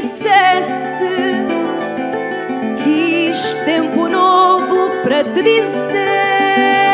dissesse quis é tempo novo para te dizer.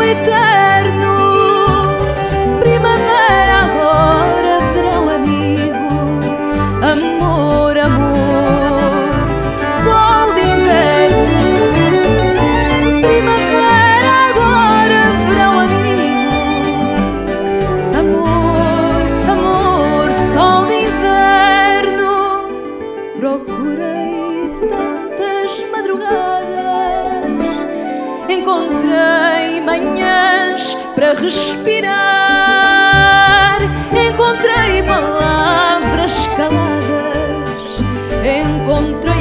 eterno. Encontrei manhãs para respirar, encontrei palavras caladas, encontrei.